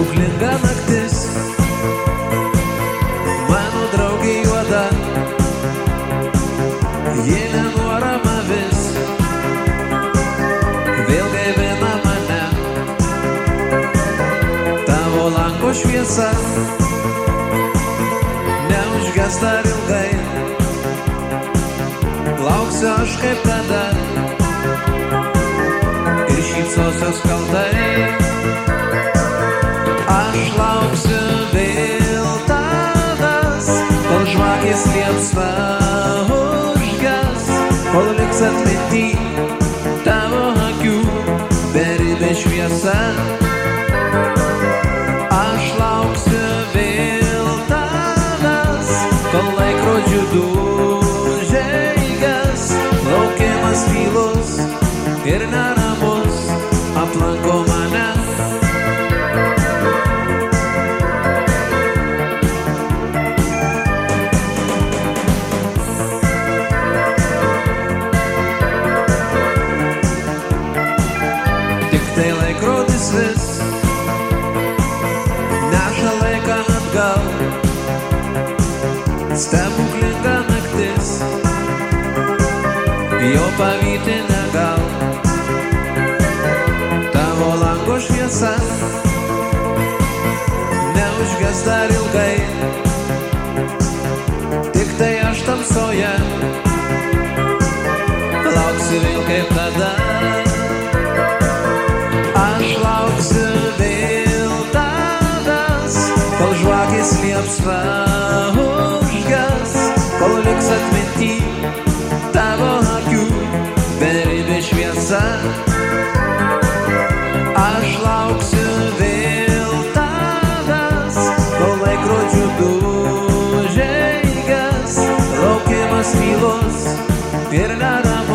stebuklinga naktis. Mano draugė juoda, ji nenuorama vis. Vėl gaivina mane, tavo lango šviesa. Neužges dar ilgai, lauksiu aš kaip tada. Lauksiu vėl tavęs, kol žvakės liepsna užgas, kol liks atminty tavo akių beribė šviesa. Aš lauksiu vėl tavęs, kol laikrodžių dužeigas, tai laikrodis vis neša laiką atgal. Stebuklinga naktis, jo pavyti negal. Tavo lango šviesa neužges dar ilgai. Tik tai aš tamsoje šviesa. Aš lauksiu vėl tavęs, kol laikrodžių dužėjas, laukiamas mylos ir neramas.